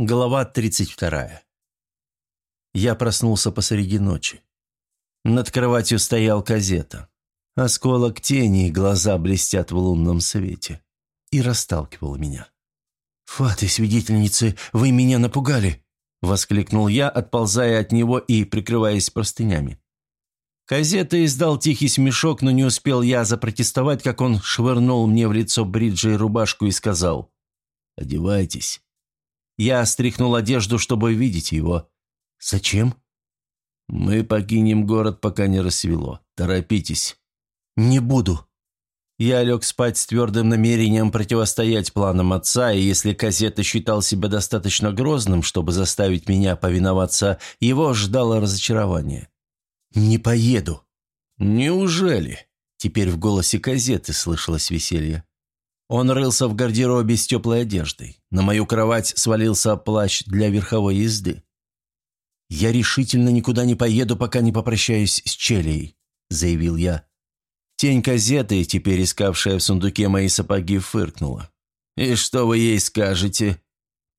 Глава 32. Я проснулся посреди ночи. Над кроватью стоял казета. Осколок тени, глаза блестят в лунном свете. И расталкивал меня. «Фаты, свидетельницы, вы меня напугали!» – воскликнул я, отползая от него и прикрываясь простынями. Казета издал тихий смешок, но не успел я запротестовать, как он швырнул мне в лицо бриджи и рубашку и сказал «Одевайтесь». Я стряхнул одежду, чтобы видеть его. «Зачем?» «Мы покинем город, пока не рассвело. Торопитесь». «Не буду». Я лег спать с твердым намерением противостоять планам отца, и если Казета считал себя достаточно грозным, чтобы заставить меня повиноваться, его ждало разочарование. «Не поеду». «Неужели?» Теперь в голосе Казеты слышалось веселье. Он рылся в гардеробе с теплой одеждой. На мою кровать свалился плащ для верховой езды. «Я решительно никуда не поеду, пока не попрощаюсь с Челией», — заявил я. Тень газеты, теперь искавшая в сундуке мои сапоги, фыркнула. «И что вы ей скажете?»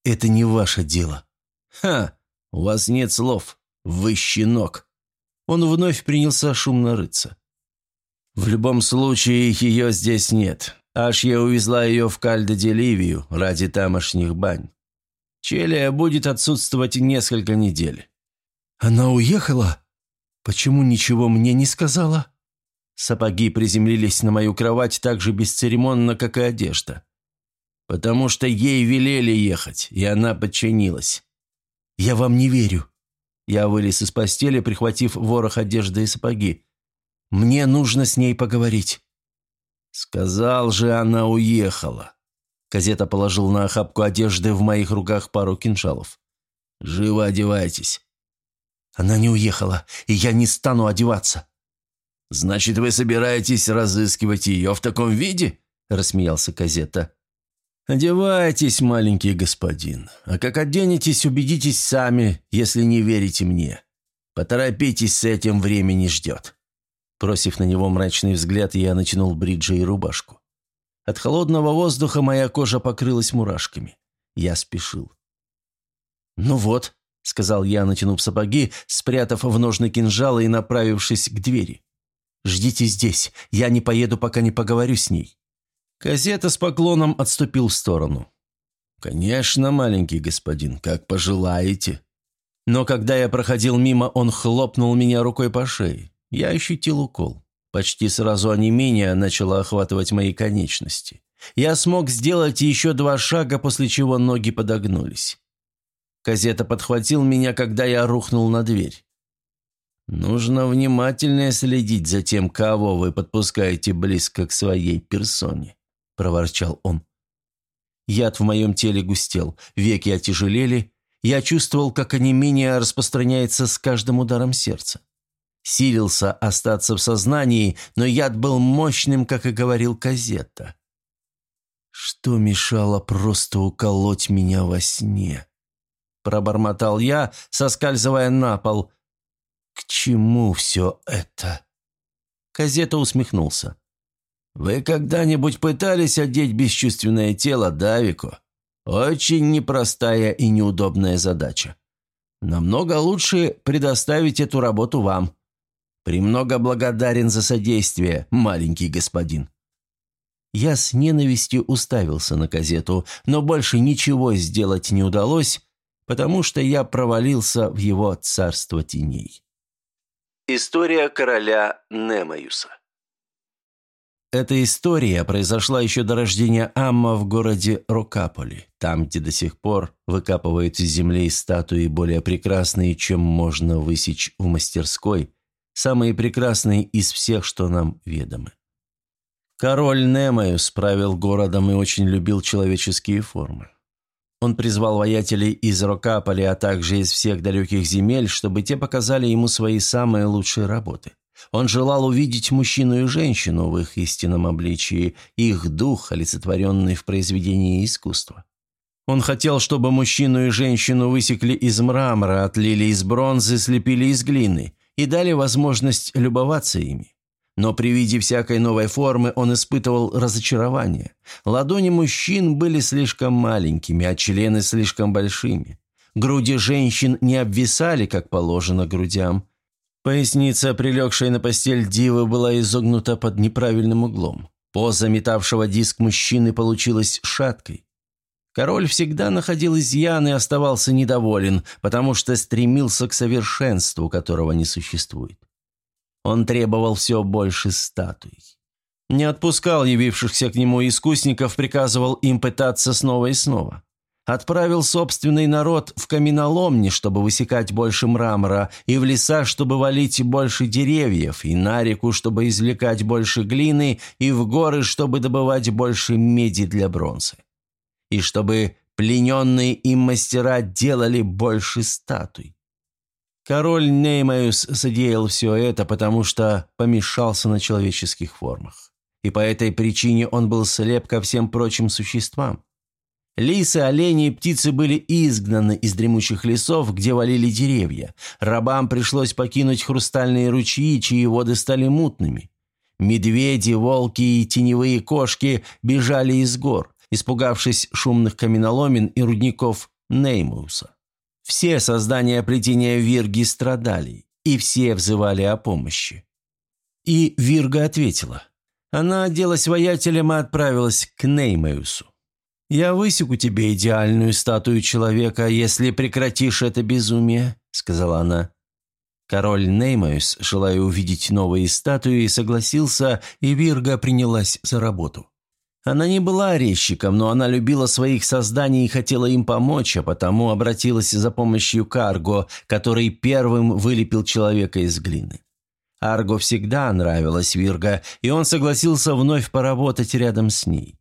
«Это не ваше дело». «Ха! У вас нет слов. Вы щенок». Он вновь принялся шумно рыться. «В любом случае, ее здесь нет. Аж я увезла ее в Кальдо-де-Ливию ради тамошних бань. Челия будет отсутствовать несколько недель». «Она уехала? Почему ничего мне не сказала?» Сапоги приземлились на мою кровать так же бесцеремонно, как и одежда. «Потому что ей велели ехать, и она подчинилась». «Я вам не верю». Я вылез из постели, прихватив ворох одежды и сапоги. «Мне нужно с ней поговорить». «Сказал же, она уехала». Казета положил на охапку одежды в моих руках пару кинжалов. «Живо одевайтесь». «Она не уехала, и я не стану одеваться». «Значит, вы собираетесь разыскивать ее в таком виде?» – рассмеялся Казета. «Одевайтесь, маленький господин. А как оденетесь, убедитесь сами, если не верите мне. Поторопитесь с этим, времени ждет». Бросив на него мрачный взгляд, я натянул бриджи и рубашку. От холодного воздуха моя кожа покрылась мурашками. Я спешил. «Ну вот», — сказал я, натянув сапоги, спрятав в ножны кинжала и направившись к двери. «Ждите здесь, я не поеду, пока не поговорю с ней». Казета с поклоном отступил в сторону. «Конечно, маленький господин, как пожелаете». Но когда я проходил мимо, он хлопнул меня рукой по шее. Я ощутил укол. Почти сразу онемение начало охватывать мои конечности. Я смог сделать еще два шага, после чего ноги подогнулись. Казета подхватил меня, когда я рухнул на дверь. «Нужно внимательно следить за тем, кого вы подпускаете близко к своей персоне», – проворчал он. Яд в моем теле густел, веки отяжелели, я чувствовал, как онемение распространяется с каждым ударом сердца. Силился остаться в сознании, но яд был мощным, как и говорил Казетта. Что мешало просто уколоть меня во сне? Пробормотал я, соскальзывая на пол. К чему все это? Казета усмехнулся. «Вы когда-нибудь пытались одеть бесчувственное тело Давику? Очень непростая и неудобная задача. Намного лучше предоставить эту работу вам. «Премного благодарен за содействие, маленький господин». Я с ненавистью уставился на газету, но больше ничего сделать не удалось, потому что я провалился в его царство теней. История короля Немаюса Эта история произошла еще до рождения Амма в городе Рокаполи, там, где до сих пор выкапывают из земли статуи более прекрасные, чем можно высечь в мастерской – самые прекрасные из всех, что нам ведомы. Король Немеус правил городом и очень любил человеческие формы. Он призвал воятелей из Рокаполи, а также из всех далеких земель, чтобы те показали ему свои самые лучшие работы. Он желал увидеть мужчину и женщину в их истинном обличии, их дух, олицетворенный в произведении искусства. Он хотел, чтобы мужчину и женщину высекли из мрамора, отлили из бронзы, слепили из глины, и дали возможность любоваться ими. Но при виде всякой новой формы он испытывал разочарование. Ладони мужчин были слишком маленькими, а члены слишком большими. Груди женщин не обвисали, как положено грудям. Поясница, прилегшая на постель дивы, была изогнута под неправильным углом. Поза метавшего диск мужчины получилась шаткой. Король всегда находил изъян и оставался недоволен, потому что стремился к совершенству, которого не существует. Он требовал все больше статуй. Не отпускал явившихся к нему искусников, приказывал им пытаться снова и снова. Отправил собственный народ в каменоломни, чтобы высекать больше мрамора, и в леса, чтобы валить больше деревьев, и на реку, чтобы извлекать больше глины, и в горы, чтобы добывать больше меди для бронзы. И чтобы плененные им мастера делали больше статуй. Король Неймаюс содеял все это, потому что помешался на человеческих формах. И по этой причине он был слеп ко всем прочим существам. Лисы, олени и птицы были изгнаны из дремучих лесов, где валили деревья. Рабам пришлось покинуть хрустальные ручьи, чьи воды стали мутными. Медведи, волки и теневые кошки бежали из гор, испугавшись шумных каменоломен и рудников Неймуса. Все создания плетения Вирги страдали, и все взывали о помощи. И Вирга ответила. Она оделась воятелем и отправилась к Неймеусу. «Я высеку тебе идеальную статую человека, если прекратишь это безумие», — сказала она. Король Неймеус, желая увидеть новые статуи, согласился, и Вирга принялась за работу. Она не была резчиком, но она любила своих созданий и хотела им помочь, а потому обратилась за помощью к Арго, который первым вылепил человека из глины. Арго всегда нравилась Вирга, и он согласился вновь поработать рядом с ней.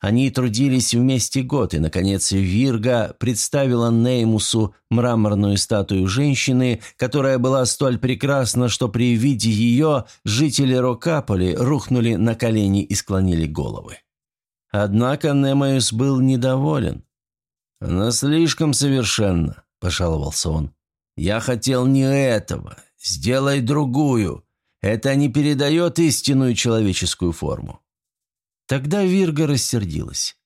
Они трудились вместе год, и, наконец, Вирга представила Неймусу мраморную статую женщины, которая была столь прекрасна, что при виде ее жители Рокаполи рухнули на колени и склонили головы. Однако Немеус был недоволен. «Она слишком совершенна», – пожаловался он. «Я хотел не этого. Сделай другую. Это не передает истинную человеческую форму». Тогда Вирга рассердилась.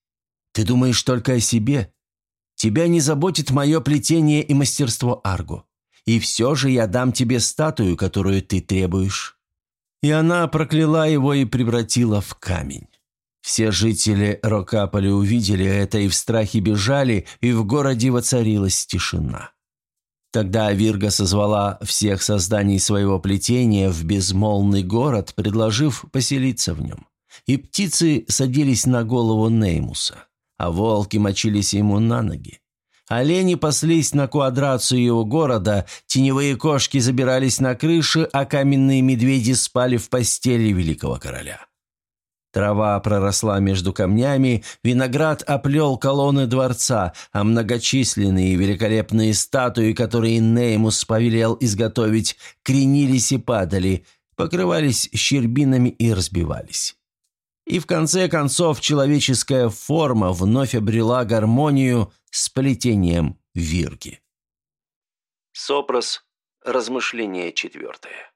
«Ты думаешь только о себе? Тебя не заботит мое плетение и мастерство Арго. И все же я дам тебе статую, которую ты требуешь». И она прокляла его и превратила в камень. Все жители Рокаполи увидели это и в страхе бежали, и в городе воцарилась тишина. Тогда Вирга созвала всех созданий своего плетения в безмолвный город, предложив поселиться в нем. И птицы садились на голову Неймуса, а волки мочились ему на ноги. Олени паслись на квадрацию его города, теневые кошки забирались на крыши, а каменные медведи спали в постели великого короля. Трава проросла между камнями, виноград оплел колонны дворца, а многочисленные великолепные статуи, которые Неймус повелел изготовить, кренились и падали, покрывались щербинами и разбивались. И в конце концов человеческая форма вновь обрела гармонию с плетением вирги. Сопрос. Размышление четвертое.